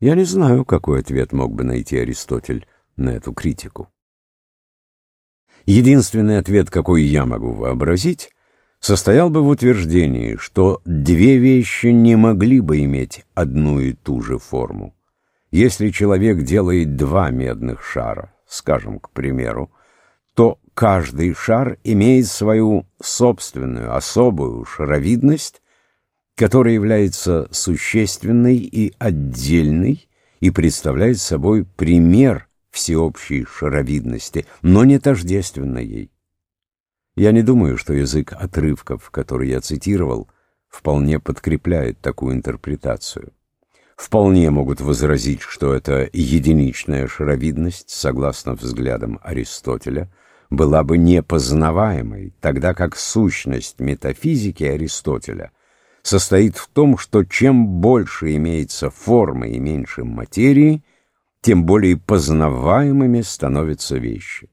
Я не знаю, какой ответ мог бы найти Аристотель на эту критику. Единственный ответ, какой я могу вообразить, состоял бы в утверждении, что две вещи не могли бы иметь одну и ту же форму. Если человек делает два медных шара, скажем, к примеру, то каждый шар имеет свою собственную особую шаровидность, которая является существенной и отдельной и представляет собой пример всеобщей шаровидности, но не тождественной ей. Я не думаю, что язык отрывков, который я цитировал, вполне подкрепляет такую интерпретацию. Вполне могут возразить, что эта единичная шаровидность, согласно взглядам Аристотеля, была бы непознаваемой, тогда как сущность метафизики Аристотеля состоит в том, что чем больше имеется формы и меньше материи, тем более познаваемыми становятся вещи.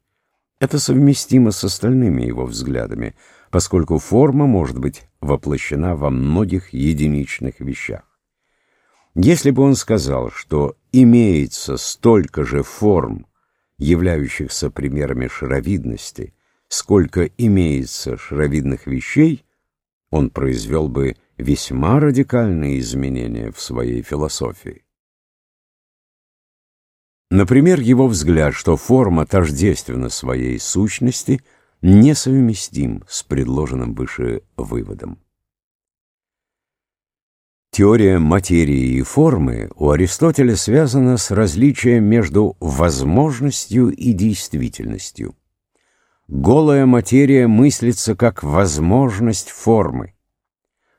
Это совместимо с остальными его взглядами, поскольку форма может быть воплощена во многих единичных вещах. Если бы он сказал, что имеется столько же форм, являющихся примерами шаровидности, сколько имеется шаровидных вещей, он произвел бы весьма радикальные изменения в своей философии. Например, его взгляд, что форма тождественна своей сущности, несовместим с предложенным выше выводом. Теория материи и формы у Аристотеля связана с различием между возможностью и действительностью. Голая материя мыслится как возможность формы.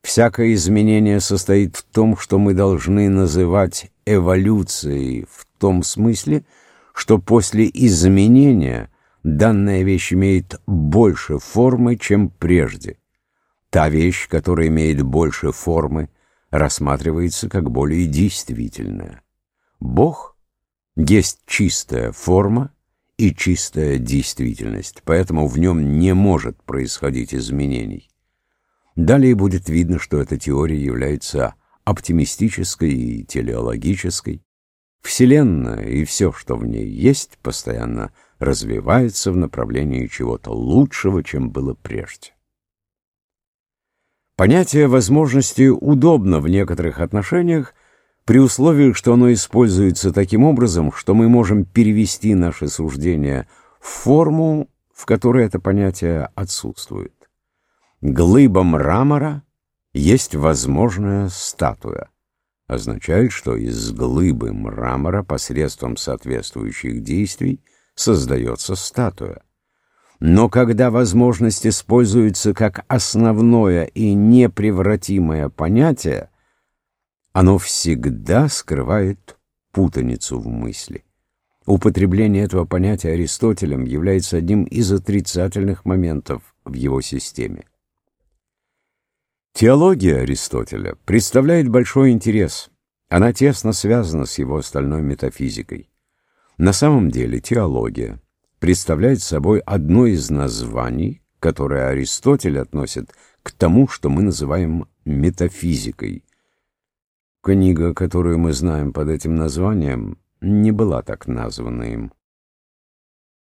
Всякое изменение состоит в том, что мы должны называть эволюцией в том смысле, что после изменения данная вещь имеет больше формы, чем прежде. Та вещь, которая имеет больше формы, рассматривается как более действительная. Бог есть чистая форма и чистая действительность, поэтому в нем не может происходить изменений. Далее будет видно, что эта теория является оптимистической и телеологической, Вселенная и все, что в ней есть, постоянно развивается в направлении чего-то лучшего, чем было прежде. Понятие возможности удобно в некоторых отношениях, при условии, что оно используется таким образом, что мы можем перевести наши суждения в форму, в которой это понятие отсутствует. Глыба мрамора есть возможная статуя означает, что из глыбы мрамора посредством соответствующих действий создается статуя. Но когда возможность используется как основное и непревратимое понятие, оно всегда скрывает путаницу в мысли. Употребление этого понятия Аристотелем является одним из отрицательных моментов в его системе. Теология Аристотеля представляет большой интерес. Она тесно связана с его остальной метафизикой. На самом деле теология представляет собой одно из названий, которое Аристотель относит к тому, что мы называем метафизикой. Книга, которую мы знаем под этим названием, не была так названа им.